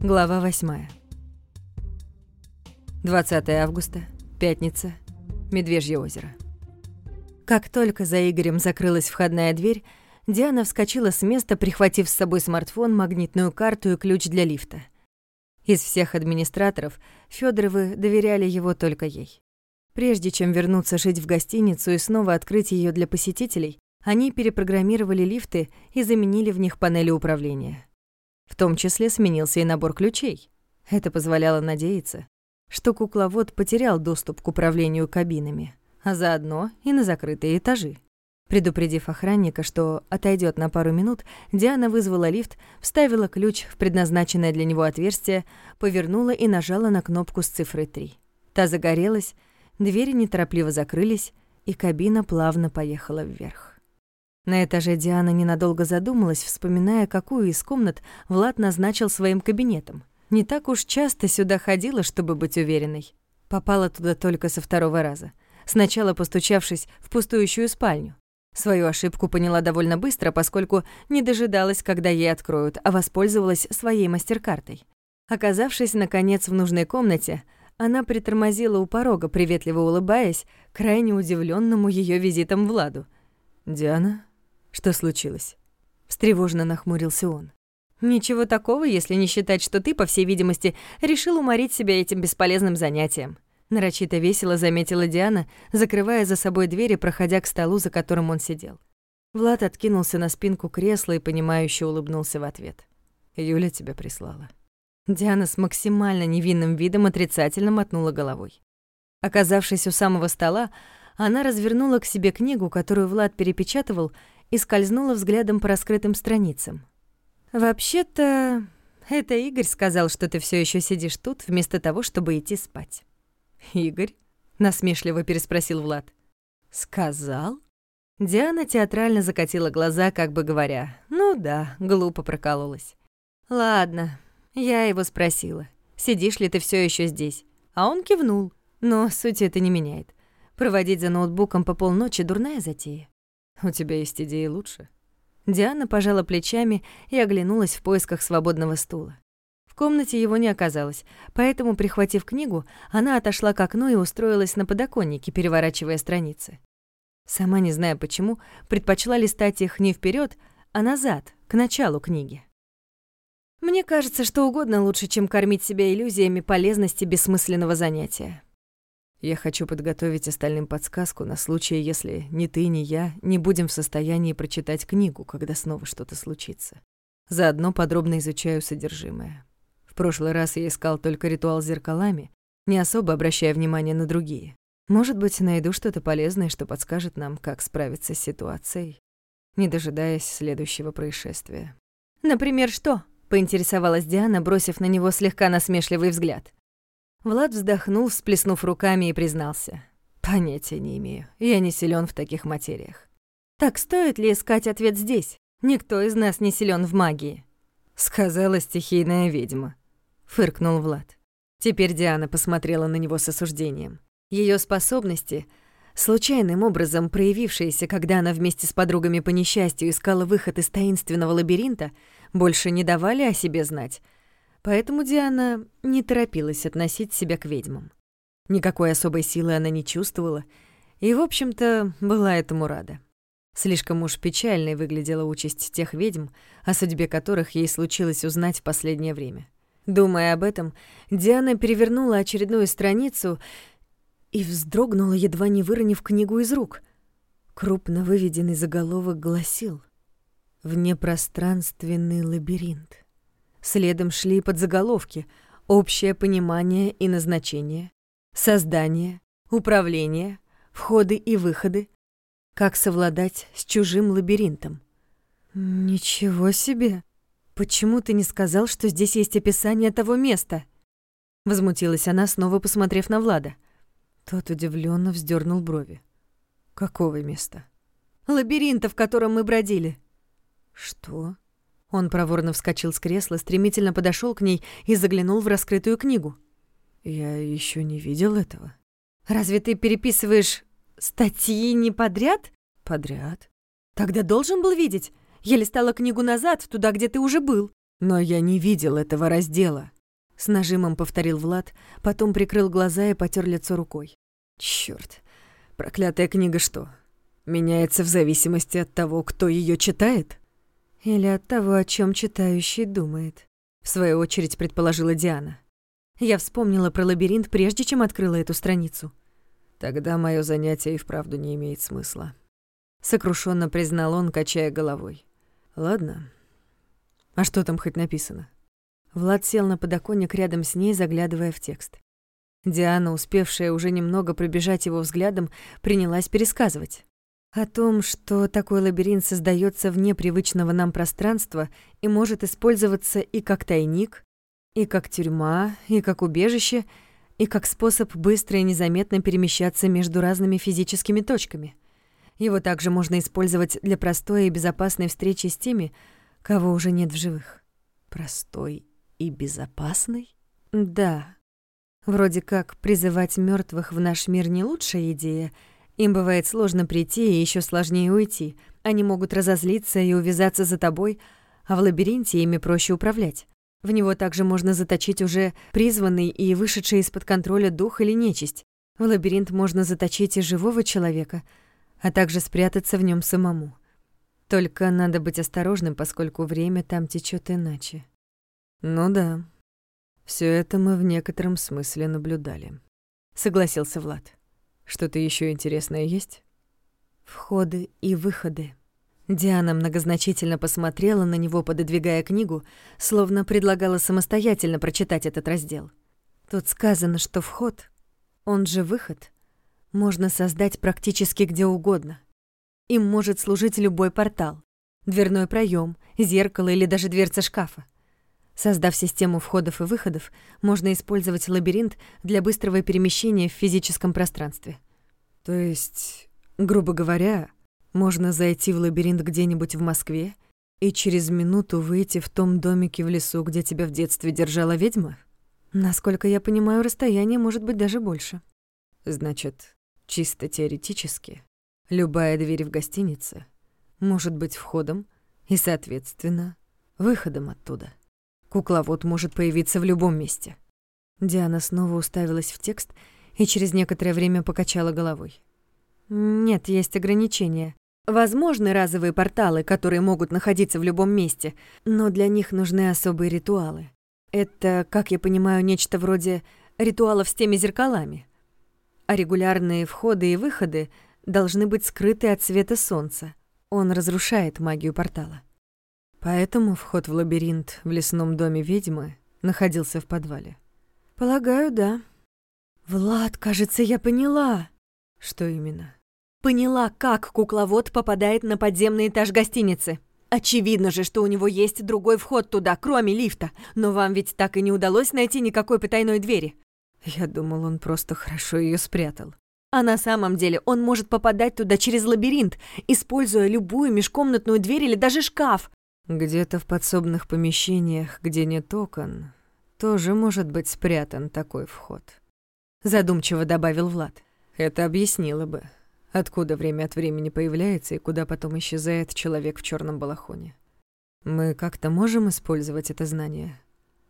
Глава 8. 20 августа, пятница, Медвежье озеро. Как только за Игорем закрылась входная дверь, Диана вскочила с места, прихватив с собой смартфон, магнитную карту и ключ для лифта. Из всех администраторов Фёдоровы доверяли его только ей. Прежде чем вернуться жить в гостиницу и снова открыть ее для посетителей, они перепрограммировали лифты и заменили в них панели управления. В том числе сменился и набор ключей. Это позволяло надеяться, что кукловод потерял доступ к управлению кабинами, а заодно и на закрытые этажи. Предупредив охранника, что отойдет на пару минут, Диана вызвала лифт, вставила ключ в предназначенное для него отверстие, повернула и нажала на кнопку с цифрой 3. Та загорелась, двери неторопливо закрылись, и кабина плавно поехала вверх. На этаже Диана ненадолго задумалась, вспоминая, какую из комнат Влад назначил своим кабинетом. Не так уж часто сюда ходила, чтобы быть уверенной. Попала туда только со второго раза. Сначала постучавшись в пустующую спальню. Свою ошибку поняла довольно быстро, поскольку не дожидалась, когда ей откроют, а воспользовалась своей мастер-картой. Оказавшись, наконец, в нужной комнате, она притормозила у порога, приветливо улыбаясь, крайне удивленному ее визитом Владу. «Диана, что случилось?» Встревожно нахмурился он. «Ничего такого, если не считать, что ты, по всей видимости, решил уморить себя этим бесполезным занятием». Нарочито весело заметила Диана, закрывая за собой дверь и проходя к столу, за которым он сидел. Влад откинулся на спинку кресла и, понимающе улыбнулся в ответ. «Юля тебя прислала». Диана с максимально невинным видом отрицательно мотнула головой. Оказавшись у самого стола, она развернула к себе книгу, которую Влад перепечатывал, и скользнула взглядом по раскрытым страницам. «Вообще-то, это Игорь сказал, что ты все еще сидишь тут, вместо того, чтобы идти спать». «Игорь?» — насмешливо переспросил Влад. «Сказал?» Диана театрально закатила глаза, как бы говоря, «Ну да, глупо прокололась». «Ладно, я его спросила, сидишь ли ты все еще здесь?» А он кивнул, но суть это не меняет. Проводить за ноутбуком по полночи — дурная затея. «У тебя есть идеи лучше?» Диана пожала плечами и оглянулась в поисках свободного стула. В комнате его не оказалось, поэтому, прихватив книгу, она отошла к окну и устроилась на подоконнике, переворачивая страницы. Сама не зная почему, предпочла листать их не вперед, а назад, к началу книги. Мне кажется, что угодно лучше, чем кормить себя иллюзиями полезности бессмысленного занятия. Я хочу подготовить остальным подсказку на случай, если ни ты, ни я не будем в состоянии прочитать книгу, когда снова что-то случится. Заодно подробно изучаю содержимое. В прошлый раз я искал только ритуал с зеркалами, не особо обращая внимание на другие. Может быть, найду что-то полезное, что подскажет нам, как справиться с ситуацией, не дожидаясь следующего происшествия. «Например, что?» — поинтересовалась Диана, бросив на него слегка насмешливый взгляд. Влад вздохнул, всплеснув руками и признался. «Понятия не имею. Я не силен в таких материях». «Так стоит ли искать ответ здесь? Никто из нас не силен в магии». «Сказала стихийная ведьма», — фыркнул Влад. Теперь Диана посмотрела на него с осуждением. Ее способности, случайным образом проявившиеся, когда она вместе с подругами по несчастью искала выход из таинственного лабиринта, больше не давали о себе знать — Поэтому Диана не торопилась относить себя к ведьмам. Никакой особой силы она не чувствовала и, в общем-то, была этому рада. Слишком уж печальной выглядела участь тех ведьм, о судьбе которых ей случилось узнать в последнее время. Думая об этом, Диана перевернула очередную страницу и вздрогнула, едва не выронив книгу из рук. Крупно выведенный заголовок гласил «Внепространственный лабиринт». Следом шли подзаголовки «Общее понимание и назначение», «Создание», «Управление», «Входы и выходы», «Как совладать с чужим лабиринтом». «Ничего себе! Почему ты не сказал, что здесь есть описание того места?» Возмутилась она, снова посмотрев на Влада. Тот удивленно вздернул брови. «Какого места?» «Лабиринта, в котором мы бродили». «Что?» Он проворно вскочил с кресла, стремительно подошел к ней и заглянул в раскрытую книгу. «Я еще не видел этого». «Разве ты переписываешь статьи не подряд?» «Подряд». «Тогда должен был видеть. Я листала книгу назад, туда, где ты уже был». Но я не видел этого раздела. С нажимом повторил Влад, потом прикрыл глаза и потер лицо рукой. Чёрт, проклятая книга что, меняется в зависимости от того, кто ее читает? Или от того, о чем читающий думает? В свою очередь предположила Диана. Я вспомнила про лабиринт, прежде чем открыла эту страницу. Тогда мое занятие и вправду не имеет смысла. Сокрушенно признал он, качая головой. Ладно. А что там хоть написано? Влад сел на подоконник рядом с ней, заглядывая в текст. Диана, успевшая уже немного пробежать его взглядом, принялась пересказывать. О том, что такой лабиринт создается вне привычного нам пространства и может использоваться и как тайник, и как тюрьма, и как убежище, и как способ быстро и незаметно перемещаться между разными физическими точками. Его также можно использовать для простой и безопасной встречи с теми, кого уже нет в живых. Простой и безопасный? Да. Вроде как призывать мертвых в наш мир не лучшая идея. Им бывает сложно прийти и еще сложнее уйти. Они могут разозлиться и увязаться за тобой, а в лабиринте ими проще управлять. В него также можно заточить уже призванный и вышедший из-под контроля дух или нечисть. В лабиринт можно заточить и живого человека, а также спрятаться в нем самому. Только надо быть осторожным, поскольку время там течет иначе. Ну да. Все это мы в некотором смысле наблюдали. Согласился Влад. Что-то еще интересное есть? Входы и выходы. Диана многозначительно посмотрела на него, пододвигая книгу, словно предлагала самостоятельно прочитать этот раздел. Тут сказано, что вход, он же выход, можно создать практически где угодно. Им может служить любой портал, дверной проем, зеркало или даже дверца шкафа. Создав систему входов и выходов, можно использовать лабиринт для быстрого перемещения в физическом пространстве. То есть, грубо говоря, можно зайти в лабиринт где-нибудь в Москве и через минуту выйти в том домике в лесу, где тебя в детстве держала ведьма? Насколько я понимаю, расстояние может быть даже больше. Значит, чисто теоретически, любая дверь в гостинице может быть входом и, соответственно, выходом оттуда. Кукловод может появиться в любом месте. Диана снова уставилась в текст и через некоторое время покачала головой. Нет, есть ограничения. Возможны разовые порталы, которые могут находиться в любом месте, но для них нужны особые ритуалы. Это, как я понимаю, нечто вроде ритуалов с теми зеркалами. А регулярные входы и выходы должны быть скрыты от света солнца. Он разрушает магию портала. Поэтому вход в лабиринт в лесном доме ведьмы находился в подвале. Полагаю, да. Влад, кажется, я поняла. Что именно? Поняла, как кукловод попадает на подземный этаж гостиницы. Очевидно же, что у него есть другой вход туда, кроме лифта. Но вам ведь так и не удалось найти никакой потайной двери. Я думал, он просто хорошо ее спрятал. А на самом деле он может попадать туда через лабиринт, используя любую межкомнатную дверь или даже шкаф. Где-то в подсобных помещениях, где нет окон, тоже может быть спрятан такой вход. Задумчиво добавил Влад. Это объяснило бы, откуда время от времени появляется и куда потом исчезает человек в черном балахоне. Мы как-то можем использовать это знание?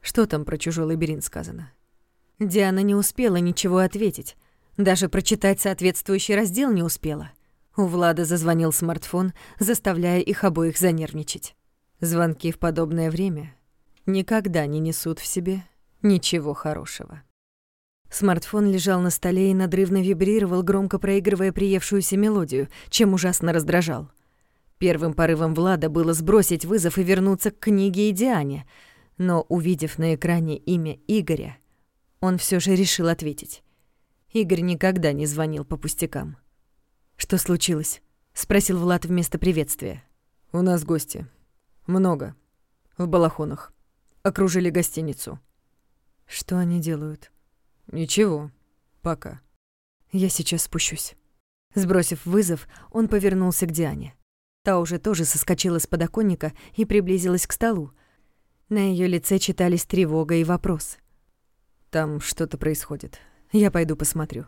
Что там про чужой лабиринт сказано? Диана не успела ничего ответить. Даже прочитать соответствующий раздел не успела. У Влада зазвонил смартфон, заставляя их обоих занервничать. Звонки в подобное время никогда не несут в себе ничего хорошего. Смартфон лежал на столе и надрывно вибрировал, громко проигрывая приевшуюся мелодию, чем ужасно раздражал. Первым порывом Влада было сбросить вызов и вернуться к книге и Диане, но, увидев на экране имя Игоря, он все же решил ответить. Игорь никогда не звонил по пустякам. «Что случилось?» — спросил Влад вместо приветствия. «У нас гости», много. В балахонах. Окружили гостиницу. Что они делают? Ничего. Пока. Я сейчас спущусь. Сбросив вызов, он повернулся к Диане. Та уже тоже соскочила с подоконника и приблизилась к столу. На ее лице читались тревога и вопрос. «Там что-то происходит. Я пойду посмотрю».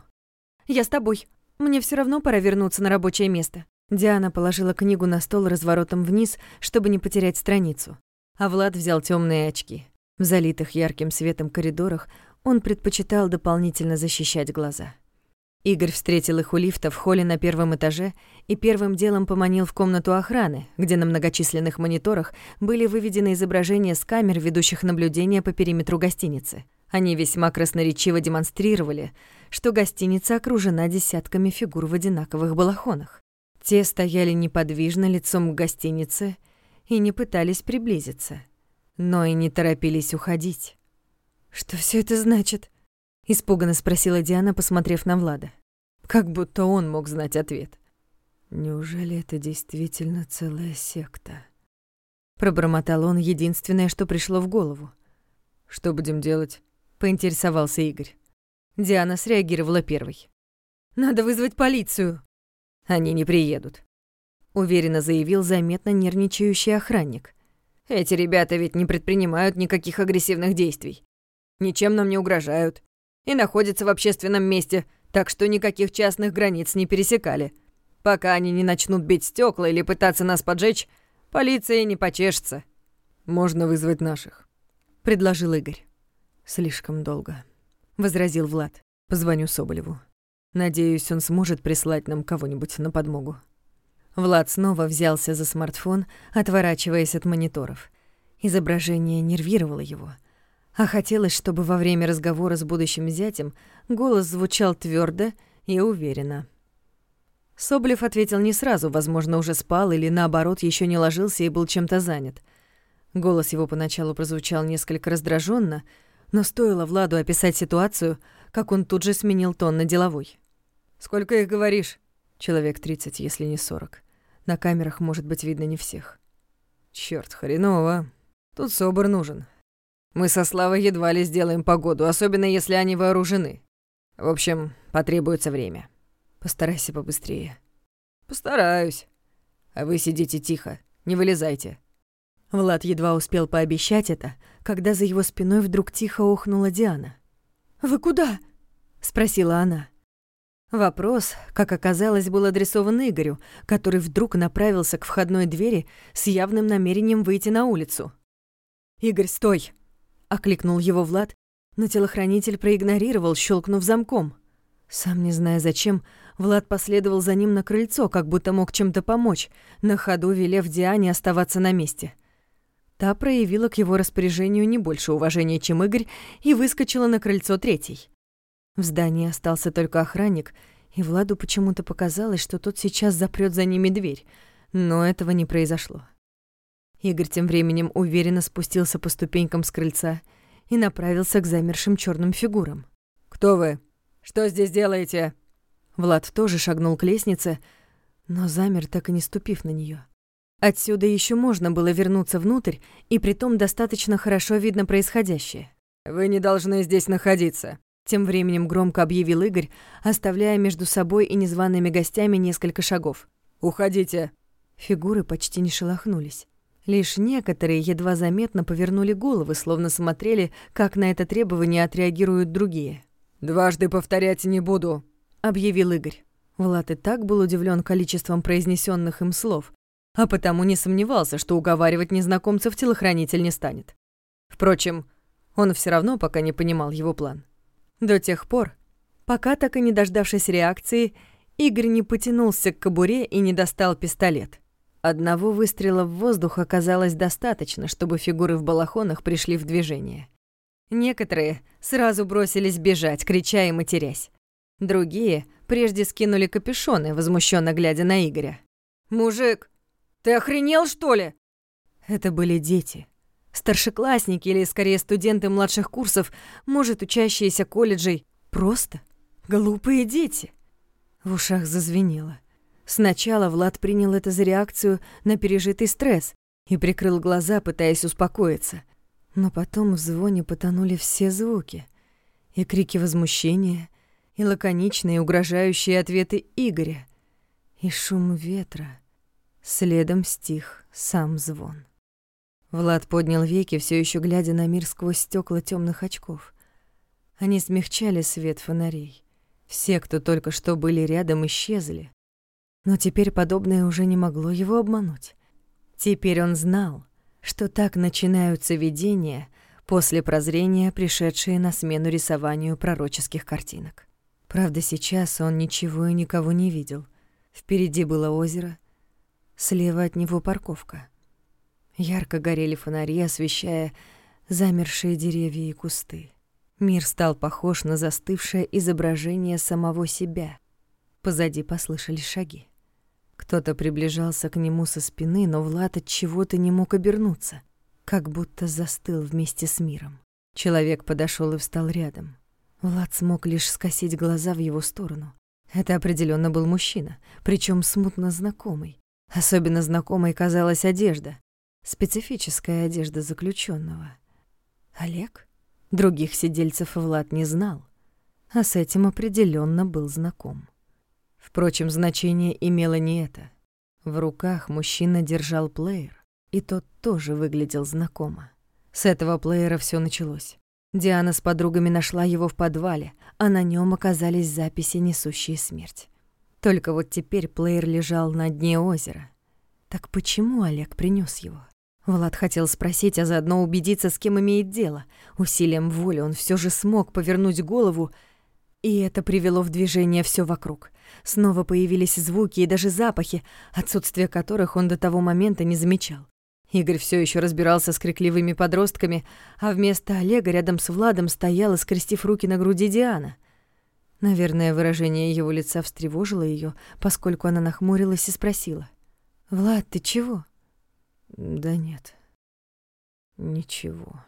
«Я с тобой. Мне все равно пора вернуться на рабочее место». Диана положила книгу на стол разворотом вниз, чтобы не потерять страницу. а Влад взял темные очки. В залитых ярким светом коридорах он предпочитал дополнительно защищать глаза. Игорь встретил их у лифта в холле на первом этаже и первым делом поманил в комнату охраны, где на многочисленных мониторах были выведены изображения с камер, ведущих наблюдения по периметру гостиницы. Они весьма красноречиво демонстрировали, что гостиница окружена десятками фигур в одинаковых балахонах. Те стояли неподвижно лицом к гостинице и не пытались приблизиться, но и не торопились уходить. «Что все это значит?» — испуганно спросила Диана, посмотрев на Влада. Как будто он мог знать ответ. «Неужели это действительно целая секта?» Пробормотал он единственное, что пришло в голову. «Что будем делать?» — поинтересовался Игорь. Диана среагировала первой. «Надо вызвать полицию!» «Они не приедут», — уверенно заявил заметно нервничающий охранник. «Эти ребята ведь не предпринимают никаких агрессивных действий. Ничем нам не угрожают и находятся в общественном месте, так что никаких частных границ не пересекали. Пока они не начнут бить стекла или пытаться нас поджечь, полиция не почешется. Можно вызвать наших, предложил Игорь. Слишком долго, возразил Влад. Позвоню Соболеву. Надеюсь, он сможет прислать нам кого-нибудь на подмогу. Влад снова взялся за смартфон, отворачиваясь от мониторов. Изображение нервировало его — а хотелось, чтобы во время разговора с будущим зятем голос звучал твердо и уверенно. Соблев ответил не сразу, возможно, уже спал или, наоборот, еще не ложился и был чем-то занят. Голос его поначалу прозвучал несколько раздраженно, но стоило Владу описать ситуацию, как он тут же сменил тон на деловой. «Сколько их говоришь?» «Человек тридцать, если не сорок. На камерах, может быть, видно не всех». «Чёрт, хреново. Тут собор нужен. Мы со Славой едва ли сделаем погоду, особенно если они вооружены. В общем, потребуется время. Постарайся побыстрее. Постараюсь. А вы сидите тихо, не вылезайте. Влад едва успел пообещать это, когда за его спиной вдруг тихо охнула Диана. «Вы куда?» — спросила она. Вопрос, как оказалось, был адресован Игорю, который вдруг направился к входной двери с явным намерением выйти на улицу. «Игорь, стой!» окликнул его Влад, но телохранитель проигнорировал, щелкнув замком. Сам не зная зачем, Влад последовал за ним на крыльцо, как будто мог чем-то помочь, на ходу велев Диане оставаться на месте. Та проявила к его распоряжению не больше уважения, чем Игорь, и выскочила на крыльцо третий. В здании остался только охранник, и Владу почему-то показалось, что тот сейчас запрет за ними дверь, но этого не произошло. Игорь тем временем уверенно спустился по ступенькам с крыльца и направился к замершим черным фигурам. «Кто вы? Что здесь делаете?» Влад тоже шагнул к лестнице, но замер, так и не ступив на нее. Отсюда еще можно было вернуться внутрь, и притом достаточно хорошо видно происходящее. «Вы не должны здесь находиться», — тем временем громко объявил Игорь, оставляя между собой и незваными гостями несколько шагов. «Уходите!» Фигуры почти не шелохнулись. Лишь некоторые едва заметно повернули головы, словно смотрели, как на это требование отреагируют другие. «Дважды повторять не буду», — объявил Игорь. Влад и так был удивлен количеством произнесенных им слов, а потому не сомневался, что уговаривать незнакомцев телохранитель не станет. Впрочем, он все равно пока не понимал его план. До тех пор, пока так и не дождавшись реакции, Игорь не потянулся к кобуре и не достал пистолет. Одного выстрела в воздух оказалось достаточно, чтобы фигуры в балахонах пришли в движение. Некоторые сразу бросились бежать, крича и матерясь. Другие прежде скинули капюшоны, возмущенно глядя на Игоря. «Мужик, ты охренел, что ли?» Это были дети. Старшеклассники или, скорее, студенты младших курсов, может, учащиеся колледжей. Просто глупые дети. В ушах зазвенело. Сначала Влад принял это за реакцию на пережитый стресс и прикрыл глаза, пытаясь успокоиться. Но потом в звоне потонули все звуки. И крики возмущения, и лаконичные угрожающие ответы Игоря, и шум ветра. Следом стих сам звон. Влад поднял веки, все еще глядя на мир сквозь стекла темных очков. Они смягчали свет фонарей. Все, кто только что были рядом, исчезли. Но теперь подобное уже не могло его обмануть. Теперь он знал, что так начинаются видения после прозрения, пришедшие на смену рисованию пророческих картинок. Правда, сейчас он ничего и никого не видел. Впереди было озеро, слева от него парковка. Ярко горели фонари, освещая замершие деревья и кусты. Мир стал похож на застывшее изображение самого себя. Позади послышались шаги. Кто-то приближался к нему со спины, но Влад от чего-то не мог обернуться, как будто застыл вместе с миром. Человек подошел и встал рядом. Влад смог лишь скосить глаза в его сторону. Это определенно был мужчина, причем смутно знакомый. Особенно знакомой казалась одежда, специфическая одежда заключенного. Олег? Других сидельцев Влад не знал, а с этим определенно был знаком. Впрочем, значение имело не это. В руках мужчина держал плеер, и тот тоже выглядел знакомо. С этого плеера все началось. Диана с подругами нашла его в подвале, а на нем оказались записи, несущие смерть. Только вот теперь плеер лежал на дне озера. Так почему Олег принес его? Влад хотел спросить, а заодно убедиться, с кем имеет дело. Усилием воли он все же смог повернуть голову, и это привело в движение все вокруг. Снова появились звуки и даже запахи, отсутствие которых он до того момента не замечал. Игорь все еще разбирался с крикливыми подростками, а вместо Олега рядом с Владом стояла, скрестив руки на груди Диана. Наверное, выражение его лица встревожило ее, поскольку она нахмурилась и спросила. «Влад, ты чего?» «Да нет, ничего».